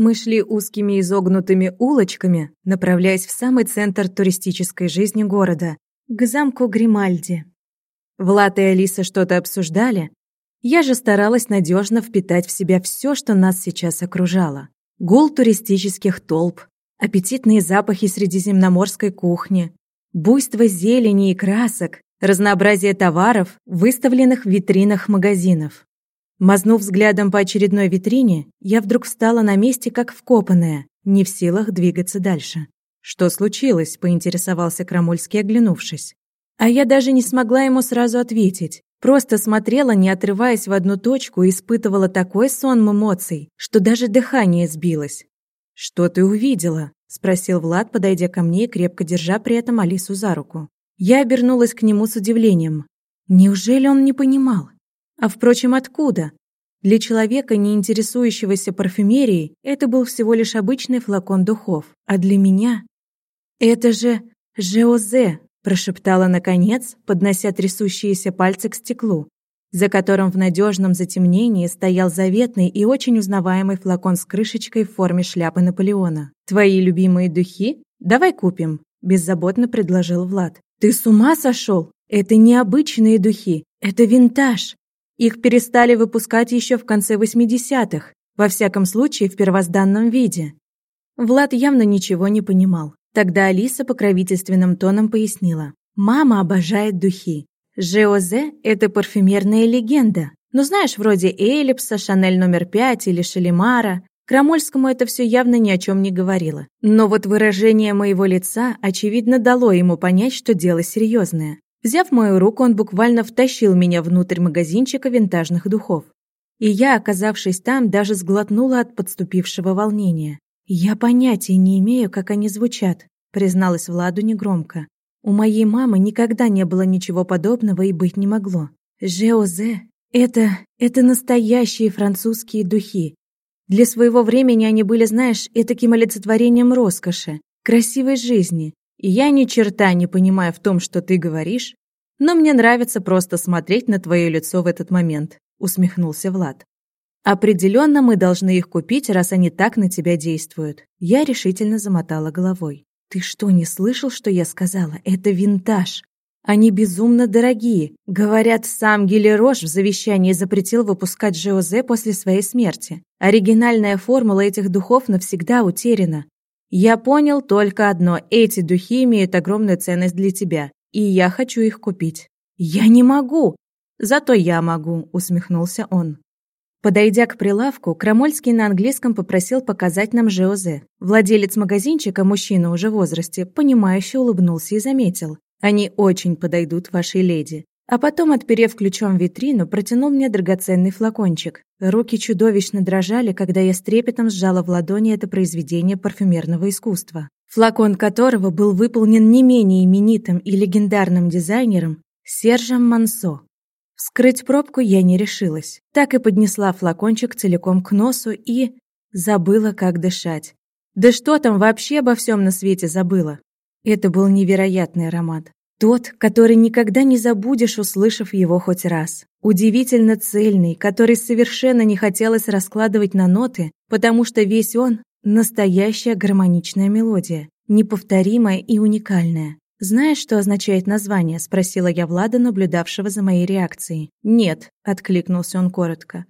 Мы шли узкими изогнутыми улочками, направляясь в самый центр туристической жизни города, к замку Гримальди. Влад и Алиса что-то обсуждали. Я же старалась надежно впитать в себя все, что нас сейчас окружало. Гул туристических толп, аппетитные запахи средиземноморской кухни, буйство зелени и красок, разнообразие товаров, выставленных в витринах магазинов. Мазнув взглядом по очередной витрине, я вдруг встала на месте, как вкопанная, не в силах двигаться дальше. «Что случилось?» – поинтересовался Крамольский, оглянувшись. А я даже не смогла ему сразу ответить. Просто смотрела, не отрываясь в одну точку, и испытывала такой сон эмоций, что даже дыхание сбилось. «Что ты увидела?» – спросил Влад, подойдя ко мне и крепко держа при этом Алису за руку. Я обернулась к нему с удивлением. Неужели он не понимал? А впрочем, откуда? Для человека, не интересующегося парфюмерией, это был всего лишь обычный флакон духов. А для меня... «Это же Жеозе!» – прошептала наконец, поднося трясущиеся пальцы к стеклу, за которым в надежном затемнении стоял заветный и очень узнаваемый флакон с крышечкой в форме шляпы Наполеона. «Твои любимые духи? Давай купим», – беззаботно предложил Влад. «Ты с ума сошел? Это не обычные духи, это винтаж. Их перестали выпускать еще в конце 80-х, во всяком случае в первозданном виде». Влад явно ничего не понимал. Тогда Алиса покровительственным тоном пояснила. «Мама обожает духи. ЖОЗ – это парфюмерная легенда. Ну, знаешь, вроде Эллипса, Шанель номер пять или Шалимара. Крамольскому это все явно ни о чем не говорило. Но вот выражение моего лица, очевидно, дало ему понять, что дело серьезное. Взяв мою руку, он буквально втащил меня внутрь магазинчика винтажных духов. И я, оказавшись там, даже сглотнула от подступившего волнения. «Я понятия не имею, как они звучат», — призналась Владу негромко. У моей мамы никогда не было ничего подобного и быть не могло. Жеозе — это... это настоящие французские духи. Для своего времени они были, знаешь, этаким олицетворением роскоши, красивой жизни. И я ни черта не понимаю в том, что ты говоришь, но мне нравится просто смотреть на твое лицо в этот момент», — усмехнулся Влад. «Определенно мы должны их купить, раз они так на тебя действуют». Я решительно замотала головой. «Ты что, не слышал, что я сказала? Это винтаж. Они безумно дорогие. Говорят, сам Гелерош в завещании запретил выпускать ЖОЗ после своей смерти. Оригинальная формула этих духов навсегда утеряна. Я понял только одно. Эти духи имеют огромную ценность для тебя. И я хочу их купить. Я не могу. Зато я могу, усмехнулся он. Подойдя к прилавку, Крамольский на английском попросил показать нам ЖОЗ. Владелец магазинчика, мужчина уже в возрасте, понимающе улыбнулся и заметил. «Они очень подойдут вашей леди». А потом, отперев ключом витрину, протянул мне драгоценный флакончик. Руки чудовищно дрожали, когда я с трепетом сжала в ладони это произведение парфюмерного искусства. Флакон которого был выполнен не менее именитым и легендарным дизайнером Сержем Мансо. Вскрыть пробку я не решилась. Так и поднесла флакончик целиком к носу и... Забыла, как дышать. Да что там вообще обо всем на свете забыла? Это был невероятный аромат. Тот, который никогда не забудешь, услышав его хоть раз. Удивительно цельный, который совершенно не хотелось раскладывать на ноты, потому что весь он – настоящая гармоничная мелодия, неповторимая и уникальная. «Знаешь, что означает название?» – спросила я Влада, наблюдавшего за моей реакцией. «Нет», – откликнулся он коротко.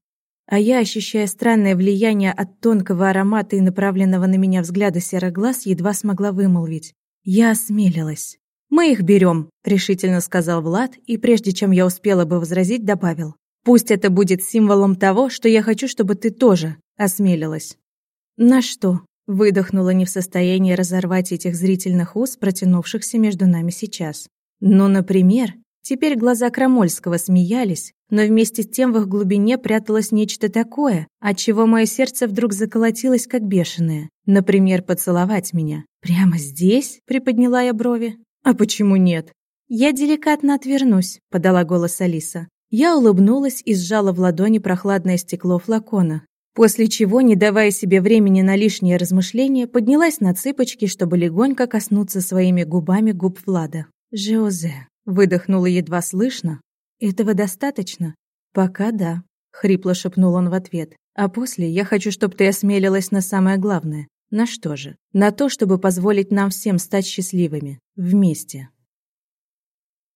А я, ощущая странное влияние от тонкого аромата и направленного на меня взгляда серых глаз, едва смогла вымолвить. Я осмелилась. «Мы их берем», – решительно сказал Влад, и прежде чем я успела бы возразить, добавил. «Пусть это будет символом того, что я хочу, чтобы ты тоже осмелилась». «На что?» Выдохнула не в состоянии разорвать этих зрительных уз, протянувшихся между нами сейчас. Ну, например, теперь глаза Крамольского смеялись, но вместе с тем в их глубине пряталось нечто такое, от чего мое сердце вдруг заколотилось как бешеное. Например, поцеловать меня. «Прямо здесь?» — приподняла я брови. «А почему нет?» «Я деликатно отвернусь», — подала голос Алиса. Я улыбнулась и сжала в ладони прохладное стекло флакона, После чего, не давая себе времени на лишние размышления, поднялась на цыпочки, чтобы легонько коснуться своими губами губ Влада. «Жозе», — выдохнула едва слышно. «Этого достаточно?» «Пока да», — хрипло шепнул он в ответ. А после я хочу, чтобы ты осмелилась на самое главное. На что же? На то, чтобы позволить нам всем стать счастливыми. Вместе.